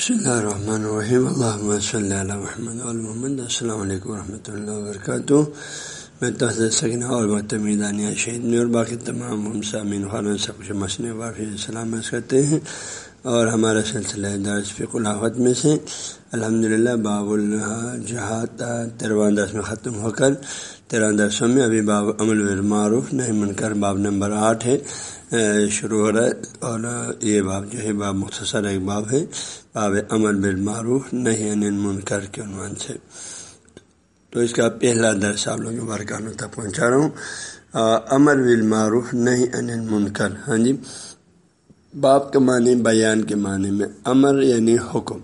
بسم اللہ الرحمن الرحیم اللہ صلی اللہ محمد محمد السلام علیکم ورحمۃ اللہ وبرکاتہ میں تحصیل سکینہ اور متمیدانیہ شہید میں اور باقی تمام سامعین خان سب کچھ مسئلے وافی سلامت کرتے ہیں اور ہمارا سلسلہ درس فق الحت میں سے الحمد للہ باب الجہاد تیرواں درس میں ختم ہو کر تیرہ درسوں میں ابھی باب عمل المعروف نہیں من کر باب نمبر آٹھ ہے شروع ہو رہا ہے اور یہ باب جو ہے باب مختصر ایک باب ہے، باب عمل بالمعروف نہیں ان منکر کے عنوان سے۔ تو اس کا پہلا درس آپ لوگوں بارکانوں تک پہنچا رہا ہوں۔ امر بالمعروف نہیں ان منکر ہاں جی۔ باپ کے معنی، بیان کے معنی میں امر یعنی حکم۔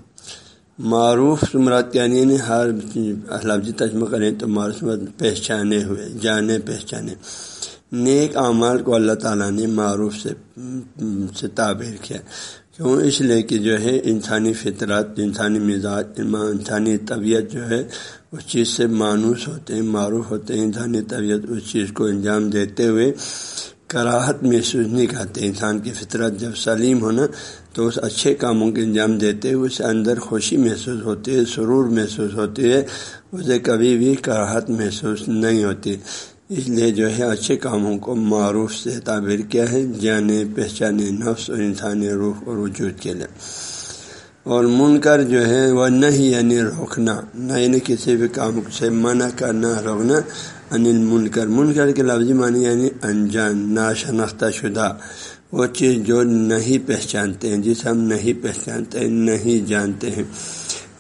معروف مراد یعنی, یعنی ہر لفظی تجمہ کریں تو معروف پہچانے ہوئے، جانے پہچانے۔ نیک اعمال کو اللہ تعالیٰ نے معروف سے سے تعبیر کیا۔ کیوں؟ اس لیے کہ جو ہے انسانی فطرت، انسانی مزاج، انسانی طبیعت جو ہے اس چیز سے مانوس ہوتے ہیں، معروف ہوتے ہیں۔ انسانی طبیعت اس چیز کو انجام دیتے ہوئے کراہت محسوس نہیں کرتے۔ انسان کی فطرت جب سلیم ہونا تو اس اچھے کاموں کے انجام دیتے ہوئے اسے اندر خوشی محسوس ہوتی ہے، سرور محسوس ہوتی ہے، اسے کبھی بھی کراہت محسوس نہیں ہوتی۔ اس لیے جو ہے اچھے کاموں کو معروف سے تعبیر کیا ہے، جانے، پہچانے، نفس اور انسانی روح اور وجود کے لیے۔ اور منکر جو ہے وہ نہیں یعنی روکنا، نہ یعنی کسی بھی کام سے منع کرنا، روکنا، انل منکر۔ منکر کے لفظی معنی یعنی انجان ناشنختہ شدہ۔ وہ چیز جو نہیں پہچانتے ہیں جسے ہم نہیں پہچانتے ہیں نہیں جانتے ہیں۔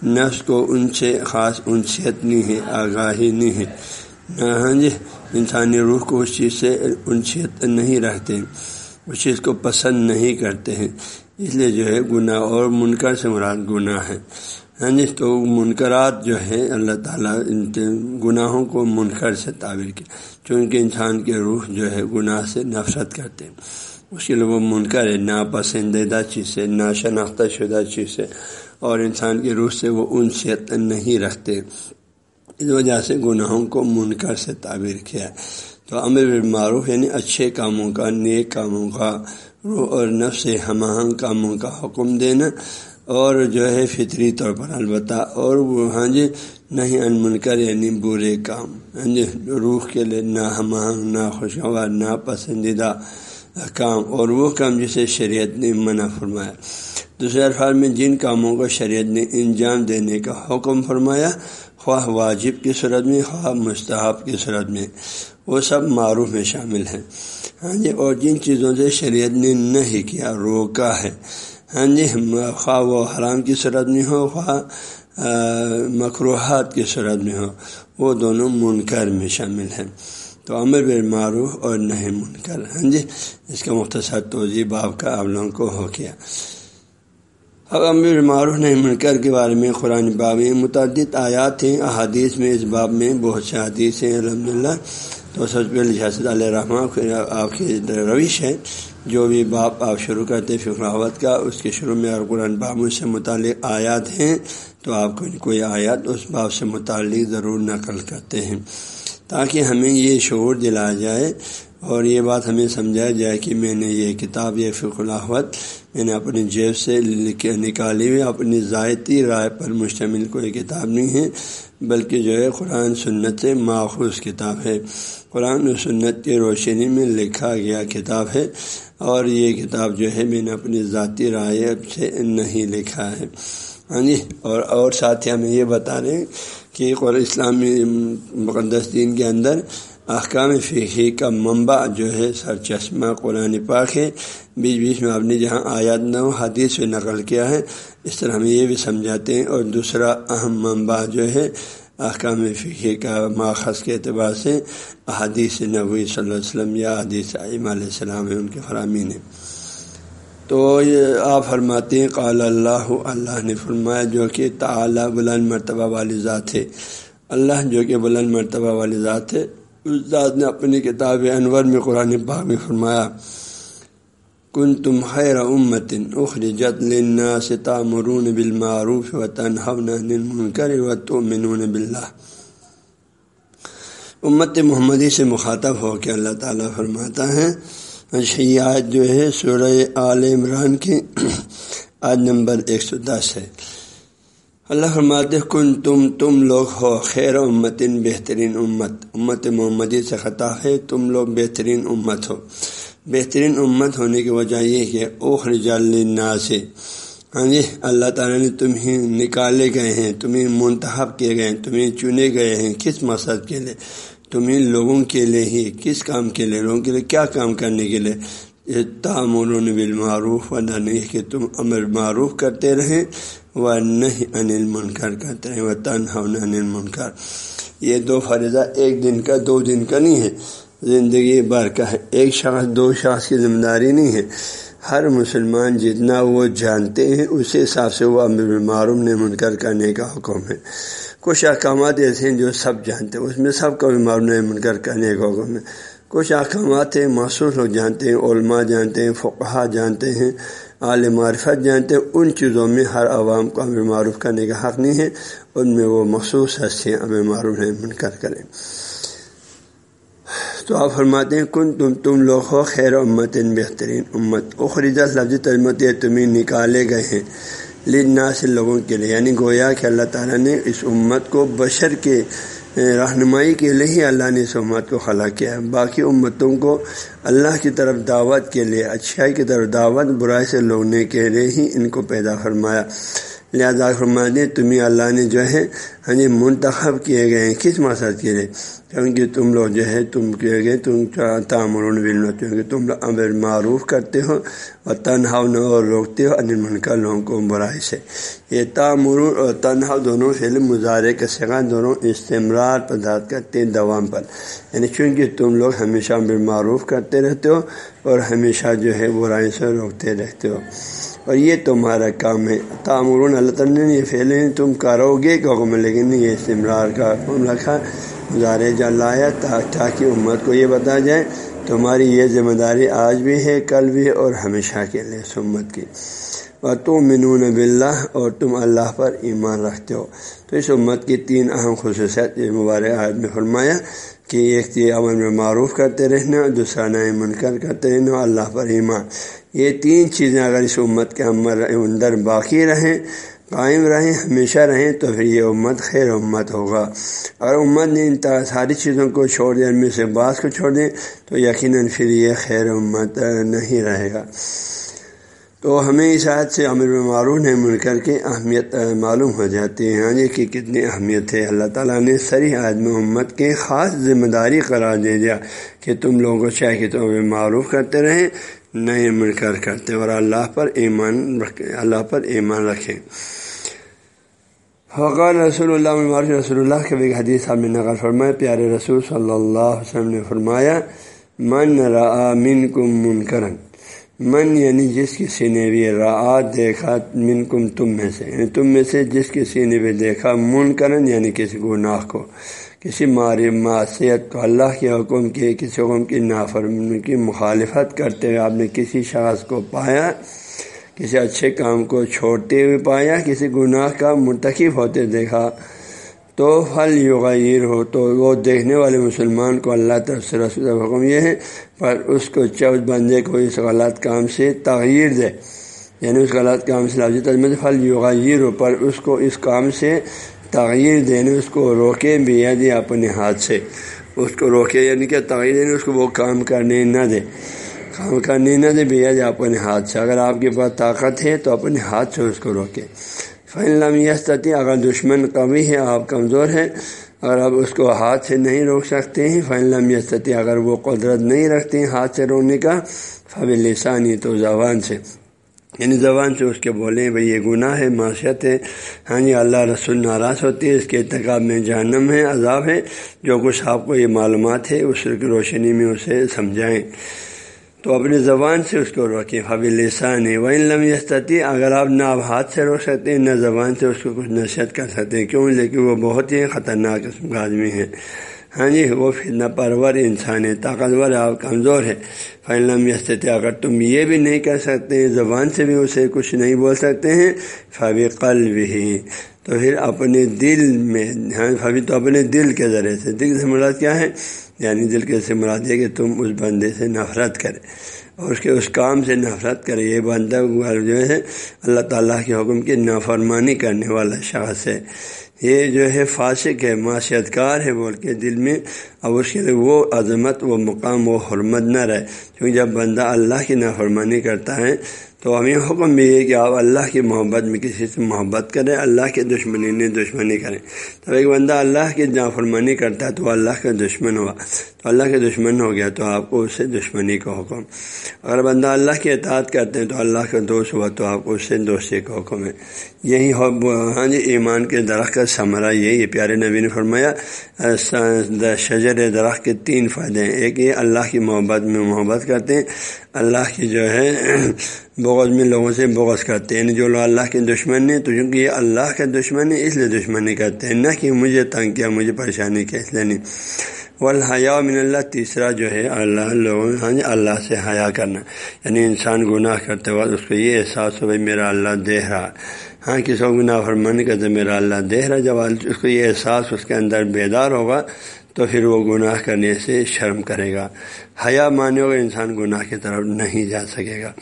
نفس کو ان سے خاص انسیت نہیں ہے، آگاہی نہیں ہے۔ ہاں جی انسانی روح کو اس چیز سے انسیت نہیں رکھتے اس چیز کو پسند نہیں کرتے ہیں۔ اس لیے جو ہے گناہ اور منکر سے مراد گناہ ہے۔ ہاں جی تو منکرات جو ہے اللہ تعالیٰ گناہوں کو منکر سے تعبیر کیا۔ چونکہ انسان کے روح جو ہے گناہ سے نفرت کرتے ہیں۔ اس کے لیے وہ منکر ہے، ناپسندیدہ چیز سے ناشناختہ شدہ چیز سے اور انسان کے روح سے وہ انسیت نہیں رکھتے۔ اس وجہ سے گناہوں کو منکر سے تعبیر کیا تو امر معروف یعنی اچھے کاموں کا، نیک کاموں کا روح اور نفس ہم آہنگ کاموں کا حکم دینا اور جو ہے فطری طور پر۔ البتہ اور وہ ہاں جی نہیں ان منکر یعنی برے کام۔ ہاں جی روح کے لیے نہ ہم آہنگ نہ خوشگوار، نہ پسندیدہ کام۔ اور وہ کام جسے شریعت نے منع فرمایا۔ دوسرے الفاظ میں، جن کاموں کو شریعت نے انجام دینے کا حکم فرمایا خواہ واجب کی صورت میں، خواہ مستحب کی صورت میں، وہ سب معروف میں شامل ہیں۔ ہاں جی اور جن چیزوں سے شریعت نے نہیں کیا، روکا ہے۔ ہاں جی خواہ وہ حرام کی صورت میں ہو، خواہ مقروحات کی صورت میں ہو، وہ دونوں منکر میں شامل ہیں۔ تو امر بر معروف اور نہیں منکر۔ ہاں جی اس کا مختصر توضیع باب کا آپ لوگوں کو ہو گیا۔ اب امر معروف نہیں، منکر کے بارے میں قرآن باب میں متعدد آیات ہیں، احادیث میں اس باب میں بہت سے حدیث ہیں الحمد للہ تو سب پہ لحاظ علیہ رحمٰ آپ کی روش ہے جو بھی باپ آپ شروع کرتے فکراوت کا، اس کے شروع میں اور قرآن باب سے متعلق آیات ہیں۔ تو آپ کو کوئی آیات اس باب سے متعلق ضرور نقل کرتے ہیں۔ تاکہ ہمیں یہ شعور دلایا جائے اور یہ بات ہمیں سمجھایا جائے کہ میں نے یہ کتاب، یہ فک نے اپنی جیب سے نکالی ہوئی، اپنی ذائتی رائے پر مشتمل کوئی کتاب نہیں ہے، بلکہ جو ہے قرآن سنت سے ماخوذ کتاب ہے۔ قرآن و سنت کی روشنی میں لکھا گیا کتاب ہے اور یہ کتاب جو ہے میں نے اپنی ذاتی رائے سے نہیں لکھا ہے۔ ہاں جی اور اور ساتھ ہی ہمیں یہ بتا رہے ہیں کہ اسلامی مقدس دین کے اندر احکام فقہی کا منبع جو ہے، سر چشمہ قرآن پاک ہے۔ بیچ بیچ میں آپ نے جہاں آیات نو حدیث سے نقل کیا ہے، اس طرح ہم یہ بھی سمجھاتے ہیں۔ اور دوسرا اہم منبع جو ہے، احکام فقی کا ماخذ کے اعتبار سے حدیث نبوی صلی اللہ علیہ وسلم یا حدیث علیہ السلام ان کے فرامین ہیں۔ تو یہ آپ فرماتے ہیں، قال اللہ اللہ نے فرمایا، جو کہ تعلیٰ بلند مرتبہ والی ذات ہے۔ اللہ جو کہ بلند مرتبہ والی ذات ہے اس ذات نے اپنی کتاب انور میں قرآن پاک میں فرمایا کن تم خیر امتن اخرجت لنا ستا مرون بالمعروف و تنہن کر و تو منون امت محمدی سے مخاطب ہو کے اللہ تعالیٰ فرماتا ہے شیات جو ہے سورہ عال عمران کی آج نمبر ایک سو دس ہے۔ اللہ فرماتے کن تم تم لوگ ہو، خیر امتن بہترین امت امت محمدی سے خطا ہے، تم لوگ بہترین امت ہو۔ بہترین امت ہونے کی وجہ یہ کہ اوخر جالنا سے ہاں جی اللہ تعالیٰ نے تمہیں نکالے گئے ہیں، تمہیں منتخب کیے گئے ہیں، تمہیں چنے گئے ہیں، کس مقصد کے لیے؟ تمہیں لوگوں کے لیے ہی، کس کام کے لیے؟ لوگوں کے لیے کیا کام کرنے کے لیے؟ تعمر بالمعروف و نہیں کہ تم امر معروف کرتے رہیں و نہیں انل منکر کرتے رہیں و تنہا انل منکر یہ دو فریضہ ایک دن کا، دو دن کا نہیں ہے۔ زندگی بھر کا ہے۔ ایک شخص، دو شخص کی ذمہ داری نہیں ہے۔ ہر مسلمان جتنا وہ جانتے ہیں اسی حساب سے وہ امر معروف نے منکر کرنے کا حکم ہے۔ کچھ احکامات ایسے ہیں جو سب جانتے ہیں۔ اس میں سب کا بھی معروف نے منکر کرنے کا حکم ہے۔ کچھ احکامات ہیں محسوس لوگ جانتے ہیں، علماء جانتے ہیں فقہ جانتے ہیں عالم معرفت جانتے ہیں، ان چیزوں میں ہر عوام کو امر معروف کرنے کا حق نہیں ہے، ان میں وہ مخصوص ہستیاں امر معروف نے منکر کریں۔ تو آپ فرماتے ہیں کن تم تم لوگ ہو خیر امت ان بہترین امت۔ اخرجہ لفظ تجمت تمہیں نکالے گئے ہیں لنا سے لوگوں کے لیے۔ یعنی گویا کہ اللہ تعالیٰ نے اس امت کو بشر کے رہنمائی کے لیے ہی اللہ نے اس امت کو خلا کیا ہے۔ باقی امتوں کو اللہ کی طرف دعوت کے لیے، اچھائی کی طرف دعوت، برائی سے لوگنے کے لیے ہی ان کو پیدا فرمایا۔ لہٰذا فرمانے تمہیں اللہ نے جو ہے ہاں جی منتخب کیے گئے ہیں۔ کس مقصد کے لیے؟ کیونکہ تم لوگ جو ہے، تم کیے گئے، تم تعمر کیونکہ تم لوگ امر معروف کرتے ہو اور تنہا اور روکتے ہو ان منکر لوگوں کو برائی سے۔ یہ تعمر اور تنہا دونوں فعل مظاہرے کے سگا دونوں استمرار پرداخت کرتے ہیں دوام پر۔ یعنی چونکہ تم لوگ ہمیشہ امر معروف کرتے رہتے ہو اور ہمیشہ جو ہے برائی سے روکتے رہتے ہو۔ اور یہ تمہارا کام ہے۔ تعمر اللہ تعالیٰ نے یہ پھیلے تم کرو گے کہ حکم لیکن یہ استمرار کا حکم رکھا۔ گزارے جا لایا تاکہ امت کو یہ بتا جائے، تمہاری یہ ذمہ داری آج بھی ہے، کل بھی اور ہمیشہ کے لیے اس امت کی۔ اور تم منون بلّہ اور تم اللہ پر ایمان رکھتے ہو۔ تو اس امت کی تین اہم خصوصیت یہ مبارک آج میں فرمایا۔ کہ ایک یہ امن میں معروف کرتے رہنا دوسرا نئے منکر کرتے رہنا اللہ پر ایمان۔ یہ تین چیزیں اگر اس امت کے اندر باقی رہیں، قائم رہیں، ہمیشہ رہیں، تو پھر یہ امت خیر امت ہوگا۔ اگر امت نے ان ساری چیزوں کو چھوڑ دیں ان میں سے بعض کو چھوڑ دیں تو یقیناً پھر یہ خیر امت نہیں رہے گا۔ تو ہمیں اس عادت سے امر معروف نے مل کر کے اہمیت معلوم ہو جاتی ہے ہاں جی یعنی کہ کتنی اہمیت ہے۔ اللہ تعالیٰ نے سری عدم امت کے خاص ذمہ داری قرار دے دیا کہ تم لوگوں کو چاہے کہ تم معروف کرتے رہیں نئے مل کر کرتے اور اللہ پر ایمان رکھے اللہ پر ایمان رکھیں۔ فقال رسول اللہ رسول اللہ کے بھی حدیث صاحب نے نقل فرمایا پیارے رسول صلی اللہ علیہ وسلم نے فرمایا، من را من کم من کرن من یعنی جس کسی نے بھی را دیکھا من کم تم میں سے یعنی تم میں سے جس کسی نے بھی دیکھا من کرن یعنی کسی گناہ کو، کسی ماری معاشیت کو، اللہ کے حکم کی کسی حکم کی نافرم کی مخالفت کرتے ہوئے آپ نے کسی شخص کو پایا، کسی اچھے کام کو چھوڑتے ہوئے پایا، کسی گناہ کا مرتکب ہوتے دیکھا تو پھل یغیر ہو، تو وہ دیکھنے والے مسلمان کو اللہ طرف سے رسول حکم یہ ہے، پر اس کو چوز بندے کو اس غلط کام سے تغیر دے۔ یعنی اس غلط کام سے لفظ تجمت پھل یغیر ہو، پر اس کو اس کام سے تغیر دینے یعنی اس کو روکے بھی یعنی اپنے ہاتھ سے۔ اس کو روکے یعنی کہ تغیر دینے یعنی اس کو وہ کام کرنے نہ دے۔ کام کرنے نہ دے بھیا جی اپنے ہاتھ سے۔ اگر آپ کے پاس طاقت ہے، تو اپنے ہاتھ سے اس کو روکے۔ فن یستتی اگر دشمن کبھی ہے، آپ کمزور ہیں اگر آپ اس کو ہاتھ سے نہیں روک سکتے ہیں۔ فن یستتی اگر وہ قدرت نہیں رکھتے ہیں ہاتھ سے روکنے کا فب لسانی تو زبان سے۔ یعنی زبان سے اس کے بولیں بھائی یہ گناہ ہے معاشیت ہے۔ ہاں جی اللہ رسول ناراض ہوتی ہے، اس کے اتقاب میں جہنم ہے، عذاب ہے۔ جو کچھ آپ کو یہ معلومات ہے، اس کی روشنی میں اسے سمجھائیں۔ تو اپنی زبان سے اس کو روکیں۔ حبی لسان ہے وہ علم یستتی اگر آپ نہ آپ ہاتھ سے روک سکتے ہیں، نہ زبان سے اس کو کچھ نصیحت کر سکتے ہیں۔ کیوں؟ لیکن وہ بہت ہی خطرناک قسم کا آدمی ہے۔ ہاں جی وہ فتنہ پرور انسان ہے طاقتور آپ کمزور ہے فلم یستتی اگر تم یہ بھی نہیں کر سکتے زبان سے بھی اسے کچھ نہیں بول سکتے ہیں، فبی قلب بھی تو پھر اپنے دل میں ہاں فبی تو اپنے دل کے ذریعے سے، دل سے مراد کیا ہے؟ یعنی دل کے سے مراد ہے کہ تم اس بندے سے نفرت کرے، اور اس کے اس کام سے نفرت کرے، یہ بندہ جو ہے، اللہ تعالیٰ کے حکم کی نافرمانی کرنے والا شخص ہے۔ یہ جو ہے فاسق ہے معاشیت کار ہے بول کے دل میں۔ اب اس کے لیے وہ عظمت و مقام و حرمت نہ رہے۔ کیونکہ جب بندہ اللہ کی نافرمانی کرتا ہے، تو ہمیں حکم بھی ہے کہ آپ اللہ کی محبت میں کسی سے محبت کریں، اللہ کی دشمنی نے دشمنی کریں۔ تو ایک بندہ اللہ کی نافرمانی کرتا ہے تو وہ اللہ کا دشمن ہوا۔ تو اللہ کے دشمن ہو گیا تو آپ کو اس سے دشمنی کا حکم۔ اگر بندہ اللہ کی اطاعت کرتے ہیں تو اللہ کا دوست ہوا تو آپ کو اس سے دوستی کا حکم ہے۔ یہی ہاں جی ایمان کے درخت کا ثمرہ یہی ہے۔ پیارے نبی نے فرمایا شجر درخت کے تین فائدے ہیں۔ ایک یہ اللہ کی محبت میں محبت کرتے ہیں، اللہ کی جو ہے بغض میں لوگوں سے بغض کرتے ہیں۔ یعنی جو لوگ اللہ کے دشمن ہیں، تو چونکہ یہ اللہ کے دشمن ہے اس لیے دشمنی کرتے ہیں۔ نہ کہ مجھے تنگ کیا، مجھے پریشانی کیا، اس لیے نہیں۔ والحیا من اللہ، تیسرا جو ہے اللہ، لوگوں ہاں جی، اللہ سے حیا کرنا۔ یعنی انسان گناہ کرتے وقت اس کو یہ احساس ہو، بھائی میرا اللہ دیکھ رہا ہاں کسی کو گناہ فرمانی کرتے میرا اللہ دیکھ رہا جب اس کو یہ احساس اس کے اندر بیدار ہوگا تو پھر وہ گناہ کرنے سے شرم کرے گا۔ حیا مانے ہوگا انسان گناہ کی طرف نہیں جا سکے گا۔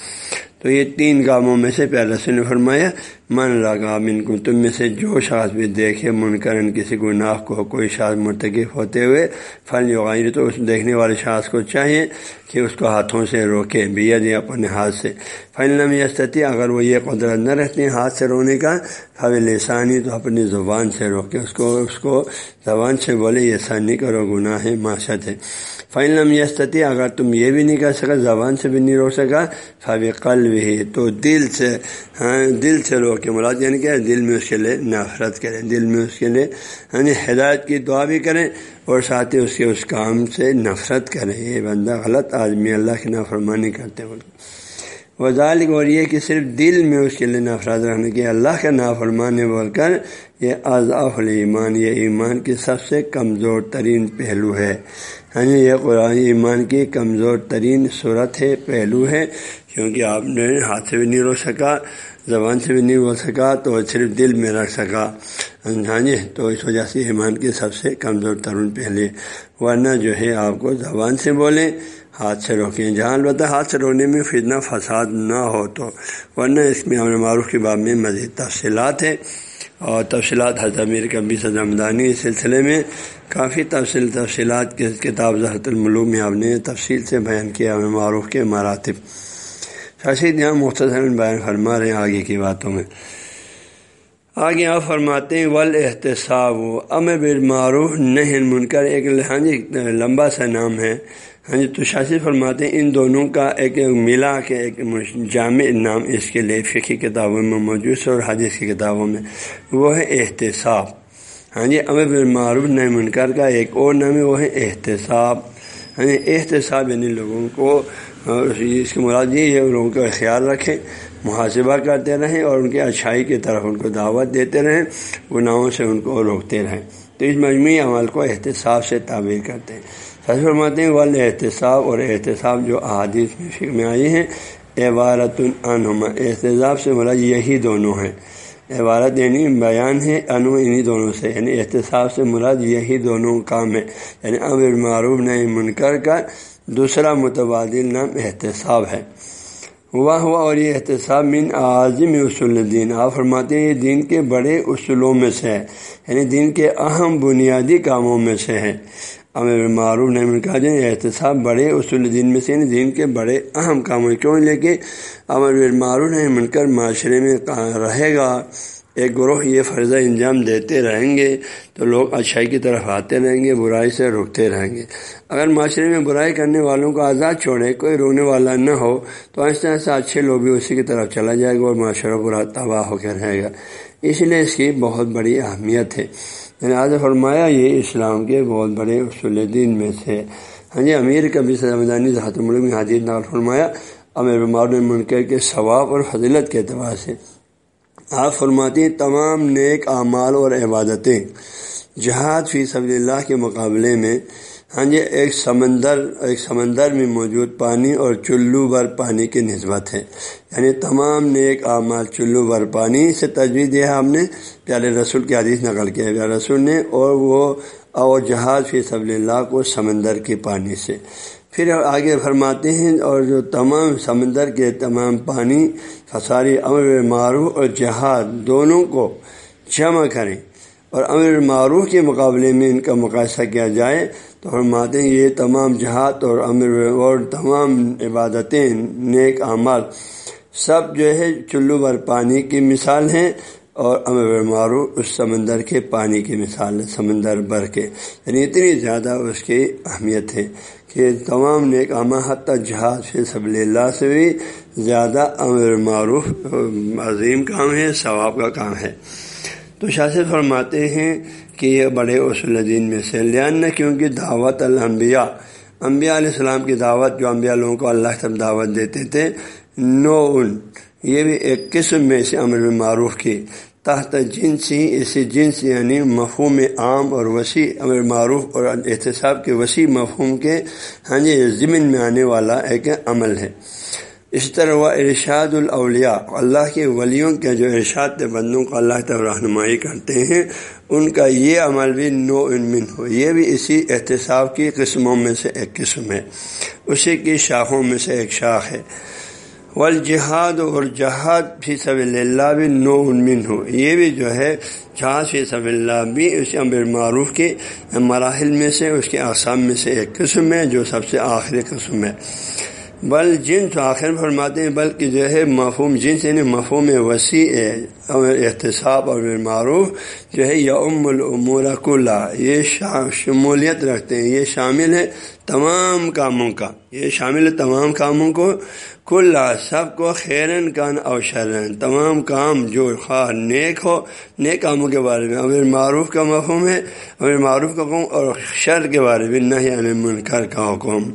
تو یہ تین کاموں میں سے پیارا نے فرمایا، من لگا من کو تم میں سے جو شخص بھی دیکھے منکرن کسی گناہ کو کوئی شخص مرتکب ہوتے ہوئے پھل یوغیر تو اس دیکھنے والے شخص کو چاہیے کہ اس کو ہاتھوں سے روکے بیا دیا اپنے ہاتھ سے۔ فن یستتی اگر وہ یہ قدرت نہ رہتے ہیں ہاتھ سے رونے کا پھل لسانی، تو اپنی زبان سے روکے، اس کو اس کو زبان سے بولے، یہ سن نہیں کرو، گناہ ہے معاشت ہے فن یستتی اگر تم یہ بھی نہیں کر سکا، زبان سے بھی نہیں روک سکا۔ فب قلب ہی تو دل سے ہاں دل سے روک کے مراد یعنی کہ دل میں اس کے لیے نفرت کریں، دل میں اس کے لیے یعنی ہدایت کی دعا بھی کریں اور ساتھ ہی اس کے اس کام سے نفرت کریں۔ یہ بندہ غلط آدمی اللہ کی نافرمانی کرتے بول وزال اور یہ کہ صرف دل میں اس کے لیے نفرت رکھنے کی اللہ کا نافرمانی بول کر یہ اضاف المان یہ ایمان کی سب سے کمزور ترین پہلو ہے۔ ہاں جی یہ قرآن ایمان کی کمزور ترین صورت ہے پہلو ہے، کیونکہ آپ نے ہاتھ سے بھی نہیں رو سکا، زبان سے بھی نہیں بول سکا، تو صرف دل میں رکھ سکا۔ ہاں جی تو اس وجہ سے ایمان کی سب سے کمزور ترین پہلے ورنہ جو ہے آپ کو زبان سے بولیں ہاتھ سے روکیں جہاں البتہ ہاتھ سے روکنے میں فتنہ فساد نہ ہو تو، ورنہ اس میں ہمارے معروف کے باب میں مزید تفصیلات ہے اور تفصیلات حضمیر کبی صدمدانی اس سلسلے میں کافی تفصیل، تفصیلات کے کتاب زہرت الملوم میں آپ نے تفصیل سے بیان کیا ہمیں معروف کے مراتب۔ شاشد یہاں مختصر بیان فرما رہے ہیں آگے کی باتوں میں۔ آگے آپ فرماتے ہیں ول احتساب ام بالمعروف نہیں منکر ایک لہانجی لمبا سا نام ہے۔ ہاں جی تو شاسی فرماتے ہیں، ان دونوں کا ایک ملا کے ایک جامع نام اس کے لیے فقی کتابوں میں موجود ہے اور حدیث کی کتابوں میں۔ وہ ہے احتساب۔ ہاں جی ام بالمعروف نئے منکر کا ایک اور نام ہے، وہ ہے احتساب۔ ہاں جی احتساب یعنی لوگوں کو اس کی مراد یہ ہے، لوگوں کا خیال رکھیں، محاسبہ کرتے رہیں اور ان کی اچھائی کی طرف ان کو دعوت دیتے رہیں، گناہوں سے ان کو روکتے رہیں۔ تو اس مجموعی عمل کو احتساب سے تعبیر کرتے ہیں۔ فرماتے ہیں والد احتساب اور احتساب جو احادیث میں فکر میں آئی ہیں عبارت العنما احتساب سے بولا یہی دونوں ہیں۔ عبارت یعنی بیان ہے انو انہی دونوں سے۔ یعنی احتساب سے مراد یہی دونوں کام ہے یعنی امر معروف نئی منکر کا دوسرا متبادل نام احتساب ہے۔ ہوا ہوا اور یہ احتساب من اعظم اصول دین آپ فرماتے ہیں یہ دین کے بڑے اصولوں میں سے ہے۔ یعنی دین کے اہم بنیادی کاموں میں سے ہے۔ امر معروف نہیں کہا جی جائے احتساب بڑے اصول دین میں سے دین کے بڑے اہم کاموں کیوں لیکن امر معروف نہیں من کر معاشرے میں رہے گا؟ ایک گروہ یہ فرضہ انجام دیتے رہیں گے تو لوگ اچھائی کی طرف آتے رہیں گے، برائی سے رکتے رہیں گے۔ اگر معاشرے میں برائی کرنے والوں کو آزاد چھوڑے، کوئی روکنے والا نہ ہو، تو ایسا ایسا اچھے لوگ بھی اسی کی طرف چلا جائے گا اور معاشرہ برا تباہ ہو کے رہے گا۔ اس لیے اس کی بہت بڑی اہمیت ہے۔ یعنی آج فرمایا یہ اسلام کے بہت بڑے اصول دین میں سے ہاں جی امیر کبھی سرمدانی ذات الملک میں حادث فرمایا امیر بمار منکر کے ثواب اور فضلت کے اعتبار سے۔ آپ فرماتی ہیں تمام نیک اعمال اور عبادتیں۔ جہاد فی صبی اللہ کے مقابلے میں ہاں جی ایک سمندر ایک سمندر میں موجود پانی اور چلو بھر پانی کی نسبت ہے۔ یعنی تمام نیک اعمال چلو بھر پانی سے تجویز دیا ہم نے۔ پیارے رسول کی حدیث نقل کیا پیارے رسول نے، اور وہ اور جہاز فی صبی اللہ کو سمندر کے پانی سے۔ پھر آگے فرماتے ہیں، اور جو تمام سمندر کے تمام پانی فساری امر معروف اور جہاد، دونوں کو جمع کریں۔ اور امر معروف کے مقابلے میں ان کا مقاصہ کیا جائے، تو فرماتے ہیں یہ تمام جہاد اور امر اور تمام عبادتیں، نیک اعمال سب جو ہے چلو بھر پانی کی مثال ہیں اور امر معروف اس سمندر کے پانی کی مثال ہے سمندر بھر کے۔ یعنی اتنی زیادہ اس کی اہمیت ہے کہ تمام نیک عامہ حتیٰ جہاز سے سب اللہ سے بھی زیادہ امر معروف عظیم کام ہے، ثواب کا کام ہے۔ تو شاست فرماتے ہیں کہ یہ بڑے اصول دین میں سے لیا کیونکہ دعوت الانبیاء، انبیاء علیہ السلام کی دعوت جو انبیاء لوگوں کو اللہ سب دعوت دیتے تھے، نو ان، یہ بھی ایک قسم میں سے امر معروف کی، تحت جنسی اسی جنس یعنی مفہوم عام اور وسیع امر معروف اور احتساب کے وسیع مفہوم کے ہاں جی ضمن میں آنے والا ایک عمل ہے۔ اس طرح وہ ارشاد الاولیاء۔ اللہ کے ولیوں کے جو ارشاد بندوں کو اللہ تعالی رہنمائی کرتے ہیں، ان کا یہ عمل بھی نو انمن ہو۔ یہ بھی اسی احتساب کی قسموں میں سے ایک قسم ہے۔ اسی کی شاخوں میں سے ایک شاخ ہے۔ والجہاد اور جہاد فی سب اللہ بھی نو انمن ہو۔ یہ بھی جو ہے، جہاد فی سب اللہ بھی اس امر معروف کے مراحل میں سے، اس کے اقسام میں سے ایک قسم ہے، جو سب سے آخری قسم ہے۔ بل جن تو آخر فرماتے ہیں، بلکہ جو ہے مفہوم جنس یعنی مفہوم وسیع احتساب اور معروف جو ہے یوم العمور کلّہ یہ شمولیت رکھتے ہیں، یہ شامل ہے تمام کاموں کا، یہ شامل ہے تمام کاموں کو۔ کل سب کو خیرن کان اور شرن۔ تمام کام جو خواہ نیک ہو، نیک کاموں کے بارے میں۔ امر معروف کا مفہوم ہے، امر معروف کا حکم اور شر کے بارے میں نہیں منکر کا حکم۔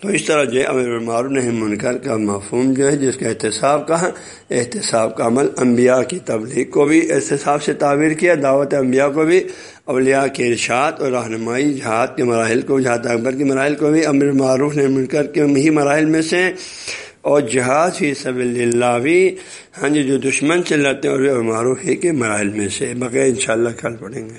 تو اس طرح جو ہے، امر معروف نہیں منکر کا مفہوم جو ہے، جس کا احتساب کہا احتساب کا عمل انبیاء کی تبلیغ کو بھی احتساب سے تعبیر کیا، دعوت انبیاء کو بھی، اولیاء کے ارشاد اور رہنمائی جہاد کے مراحل کو، جہاد اکبر کے مراحل کو بھی، امر معروف نہیں منکر کے ہی مراحل میں سے۔ اور جہاز ہی سب اللہ بھی ہاں جی جو دشمن سے لڑتے ہیں اور معروف ہی کے مراحل میں سے، بغیر انشاءاللہ کل پڑھیں گے۔